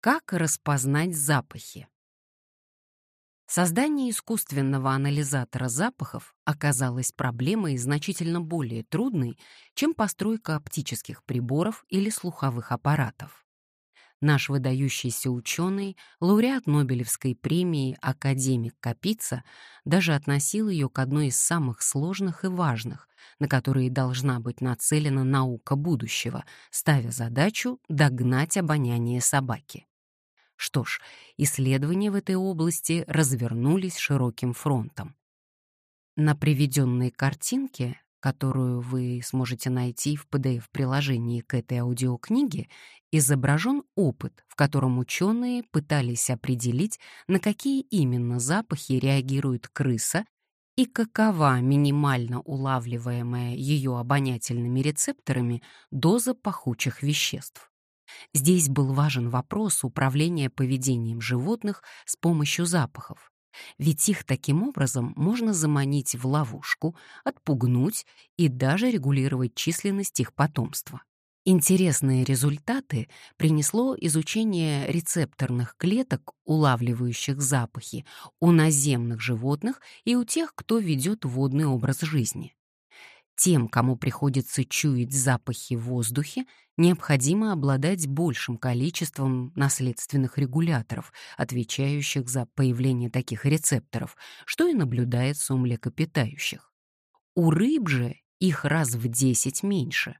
Как распознать запахи? Создание искусственного анализатора запахов оказалось проблемой значительно более трудной, чем постройка оптических приборов или слуховых аппаратов. Наш выдающийся ученый, лауреат Нобелевской премии академик Капица даже относил ее к одной из самых сложных и важных, на которые должна быть нацелена наука будущего, ставя задачу догнать обоняние собаки. Что ж, исследования в этой области развернулись широким фронтом. На приведенной картинке которую вы сможете найти в PDF-приложении к этой аудиокниге, изображен опыт, в котором ученые пытались определить, на какие именно запахи реагирует крыса и какова минимально улавливаемая ее обонятельными рецепторами доза пахучих веществ. Здесь был важен вопрос управления поведением животных с помощью запахов. Ведь их таким образом можно заманить в ловушку, отпугнуть и даже регулировать численность их потомства. Интересные результаты принесло изучение рецепторных клеток, улавливающих запахи, у наземных животных и у тех, кто ведет водный образ жизни. Тем, кому приходится чуять запахи в воздухе, необходимо обладать большим количеством наследственных регуляторов, отвечающих за появление таких рецепторов, что и наблюдается у млекопитающих. У рыб же их раз в 10 меньше.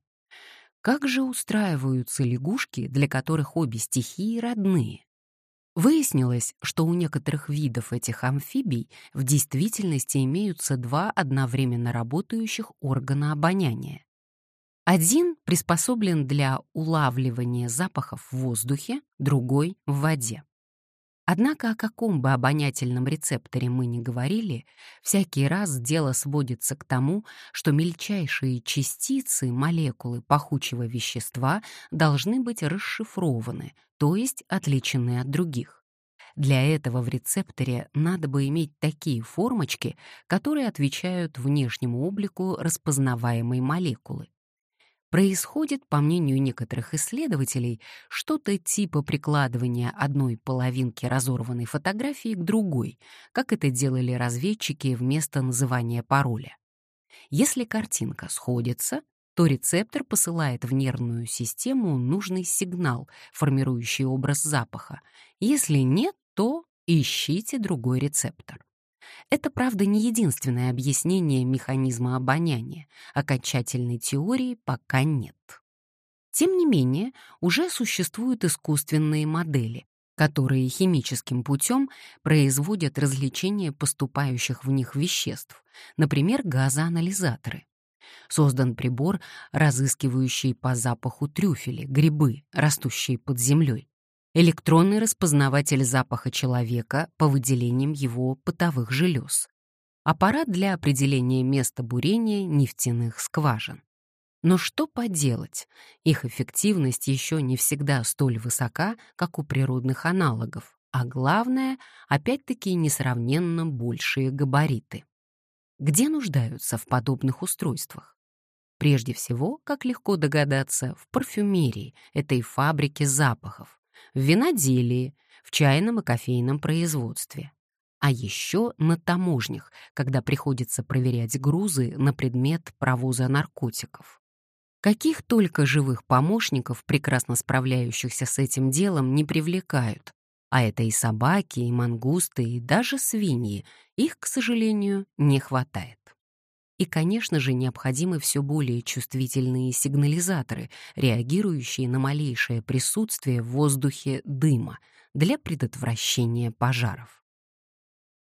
Как же устраиваются лягушки, для которых обе стихии родные? Выяснилось, что у некоторых видов этих амфибий в действительности имеются два одновременно работающих органа обоняния. Один приспособлен для улавливания запахов в воздухе, другой — в воде. Однако о каком бы обонятельном рецепторе мы ни говорили, всякий раз дело сводится к тому, что мельчайшие частицы молекулы пахучего вещества должны быть расшифрованы, то есть отличены от других. Для этого в рецепторе надо бы иметь такие формочки, которые отвечают внешнему облику распознаваемой молекулы происходит, по мнению некоторых исследователей, что-то типа прикладывания одной половинки разорванной фотографии к другой, как это делали разведчики вместо называния пароля. Если картинка сходится, то рецептор посылает в нервную систему нужный сигнал, формирующий образ запаха. Если нет, то ищите другой рецептор. Это, правда, не единственное объяснение механизма обоняния. Окончательной теории пока нет. Тем не менее, уже существуют искусственные модели, которые химическим путем производят различение поступающих в них веществ, например, газоанализаторы. Создан прибор, разыскивающий по запаху трюфели, грибы, растущие под землей электронный распознаватель запаха человека по выделениям его потовых желез, аппарат для определения места бурения нефтяных скважин. Но что поделать, их эффективность еще не всегда столь высока, как у природных аналогов, а главное, опять-таки несравненно большие габариты. Где нуждаются в подобных устройствах? Прежде всего, как легко догадаться, в парфюмерии, этой фабрике запахов, в виноделии, в чайном и кофейном производстве. А еще на таможнях, когда приходится проверять грузы на предмет провоза наркотиков. Каких только живых помощников, прекрасно справляющихся с этим делом, не привлекают. А это и собаки, и мангусты, и даже свиньи. Их, к сожалению, не хватает. И, конечно же, необходимы все более чувствительные сигнализаторы, реагирующие на малейшее присутствие в воздухе дыма для предотвращения пожаров.